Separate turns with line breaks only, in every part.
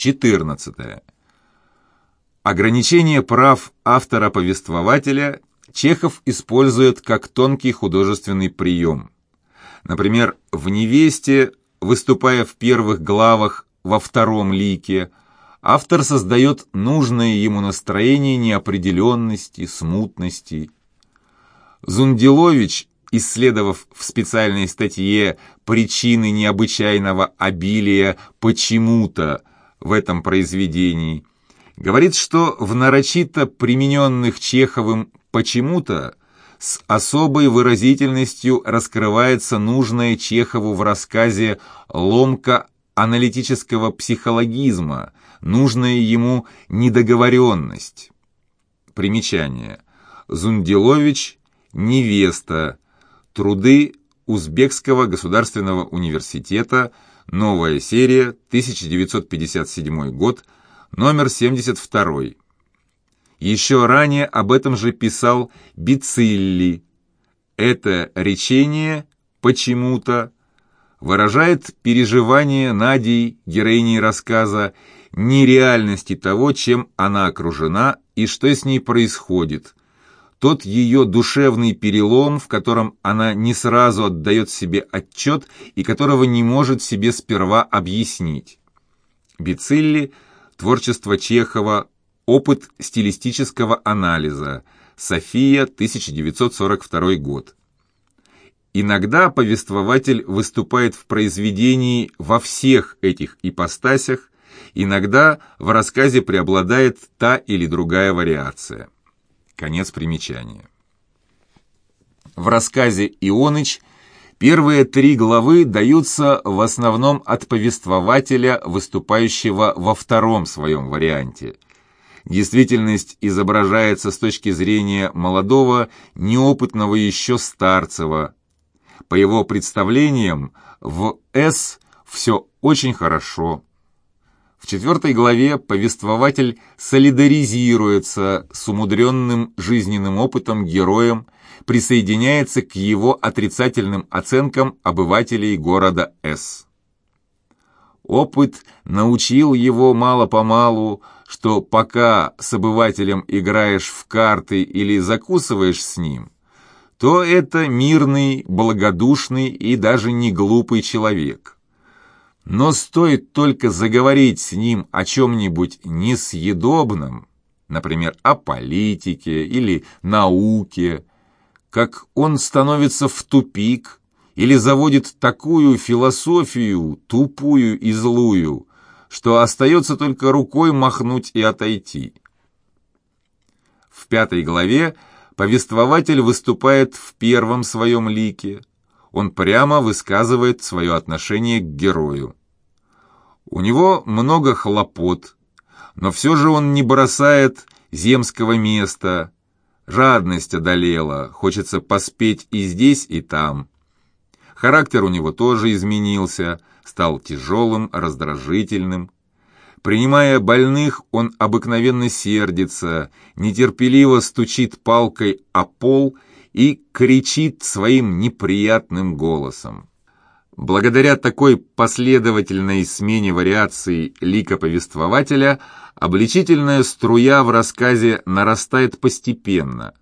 14. Ограничение прав автора-повествователя Чехов использует как тонкий художественный прием. Например, в «Невесте», выступая в первых главах во втором лике, автор создает нужное ему настроение неопределенности, смутности. Зунделович, исследовав в специальной статье причины необычайного обилия «почему-то» в этом произведении, говорит, что в нарочито примененных Чеховым «почему-то» с особой выразительностью раскрывается нужное Чехову в рассказе «Ломка аналитического психологизма», нужная ему недоговоренность. Примечание. Зунделович «Невеста», труды Узбекского государственного университета, новая серия, 1957 год, номер 72. Еще ранее об этом же писал Бицилли. Это речение почему-то выражает переживание Надей, героини рассказа, нереальности того, чем она окружена и что с ней происходит. Тот ее душевный перелом, в котором она не сразу отдает себе отчет и которого не может себе сперва объяснить. Бицилли – Творчество Чехова. Опыт стилистического анализа. София, 1942 год. Иногда повествователь выступает в произведении во всех этих ипостасях, иногда в рассказе преобладает та или другая вариация. Конец примечания. В рассказе «Ионыч» Первые три главы даются в основном от повествователя, выступающего во втором своем варианте. Действительность изображается с точки зрения молодого, неопытного еще Старцева. По его представлениям, в «С» все очень хорошо. В четвертой главе повествователь солидаризируется с умудренным жизненным опытом героем, присоединяется к его отрицательным оценкам обывателей города С. Опыт научил его мало-помалу, что пока с обывателем играешь в карты или закусываешь с ним, то это мирный, благодушный и даже не глупый человек. Но стоит только заговорить с ним о чем-нибудь несъедобном, например, о политике или науке, как он становится в тупик или заводит такую философию, тупую и злую, что остается только рукой махнуть и отойти. В пятой главе повествователь выступает в первом своем лике. Он прямо высказывает свое отношение к герою. У него много хлопот, но все же он не бросает земского места, Жадность одолела, хочется поспеть и здесь, и там. Характер у него тоже изменился, стал тяжелым, раздражительным. Принимая больных, он обыкновенно сердится, нетерпеливо стучит палкой о пол и кричит своим неприятным голосом. Благодаря такой последовательной смене вариаций лика повествователя обличительная струя в рассказе нарастает постепенно.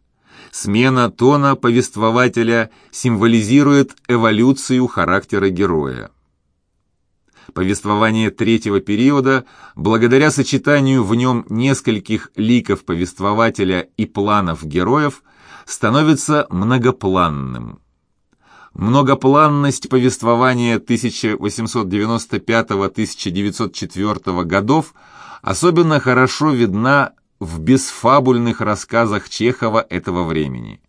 Смена тона повествователя символизирует эволюцию характера героя. Повествование третьего периода, благодаря сочетанию в нем нескольких ликов повествователя и планов героев, становится многопланным. Многопланность повествования 1895-1904 годов особенно хорошо видна в бесфабульных рассказах Чехова этого времени.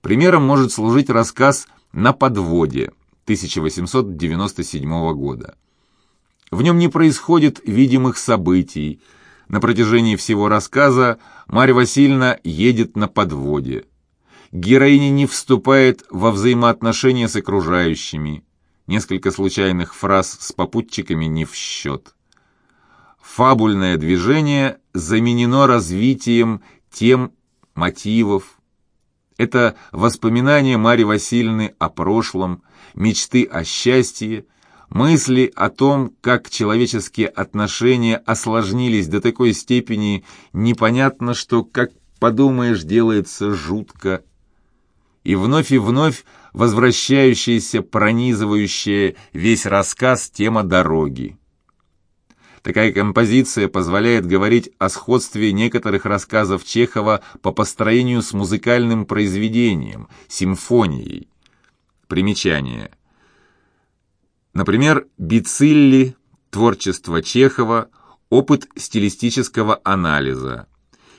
Примером может служить рассказ «На подводе» 1897 года. В нем не происходит видимых событий. На протяжении всего рассказа Марья Васильевна едет на подводе – Героиня не вступает во взаимоотношения с окружающими. Несколько случайных фраз с попутчиками не в счет. Фабульное движение заменено развитием тем мотивов. Это воспоминания Марьи Васильевны о прошлом, мечты о счастье, Мысли о том, как человеческие отношения осложнились до такой степени, непонятно, что, как подумаешь, делается жутко. И вновь и вновь возвращающаяся, пронизывающая весь рассказ тема дороги. Такая композиция позволяет говорить о сходстве некоторых рассказов Чехова по построению с музыкальным произведением, симфонией. Примечание – Например, Бицилли, творчество Чехова, опыт стилистического анализа.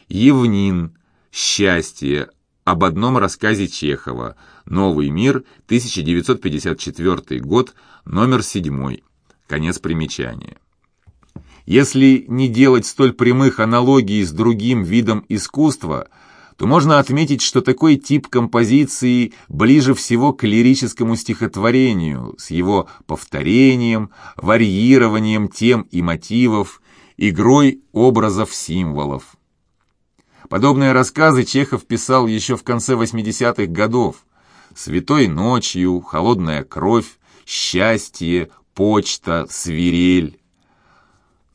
Евнин, счастье, об одном рассказе Чехова, Новый мир, 1954 год, номер 7. Конец примечания. Если не делать столь прямых аналогий с другим видом искусства – то можно отметить, что такой тип композиции ближе всего к лирическому стихотворению с его повторением, варьированием тем и мотивов, игрой образов-символов. Подобные рассказы Чехов писал еще в конце 80-х годов. «Святой ночью», «Холодная кровь», «Счастье», «Почта», «Свирель».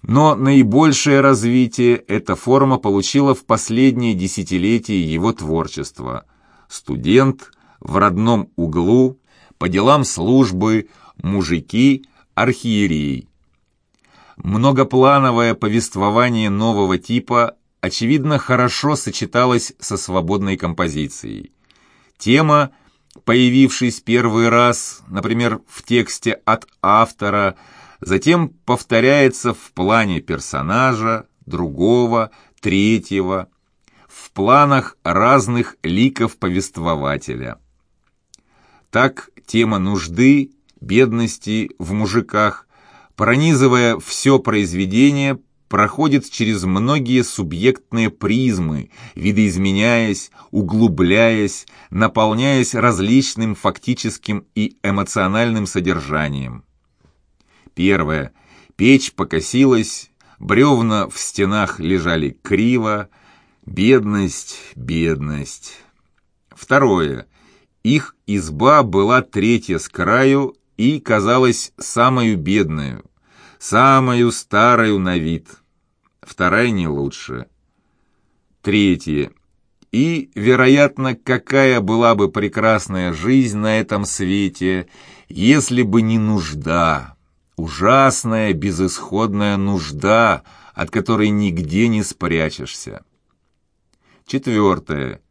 Но наибольшее развитие эта форма получила в последние десятилетия его творчества. Студент, в родном углу, по делам службы, мужики, архиерей. Многоплановое повествование нового типа, очевидно, хорошо сочеталось со свободной композицией. Тема, появившись первый раз, например, в тексте от автора – затем повторяется в плане персонажа, другого, третьего, в планах разных ликов повествователя. Так тема нужды, бедности в мужиках, пронизывая все произведение, проходит через многие субъектные призмы, видоизменяясь, углубляясь, наполняясь различным фактическим и эмоциональным содержанием. Первое. Печь покосилась, бревна в стенах лежали криво, бедность, бедность. Второе. Их изба была третья с краю и казалась самую бедную, самую старую на вид. Вторая не лучше. Третье. И, вероятно, какая была бы прекрасная жизнь на этом свете, если бы не нужда, ужасная безысходная нужда, от которой нигде не спрячешься. Четвертое.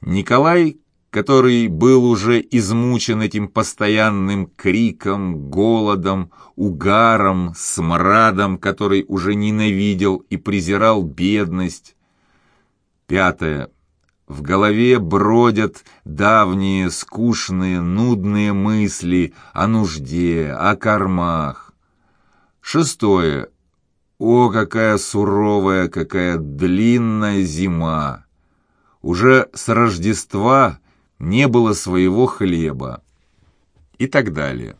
Николай, который был уже измучен этим постоянным криком, голодом, угаром, смрадом, который уже ненавидел и презирал бедность. Пятое. В голове бродят давние, скучные, нудные мысли о нужде, о кормах. Шестое. О, какая суровая, какая длинная зима! Уже с Рождества не было своего хлеба. И так далее.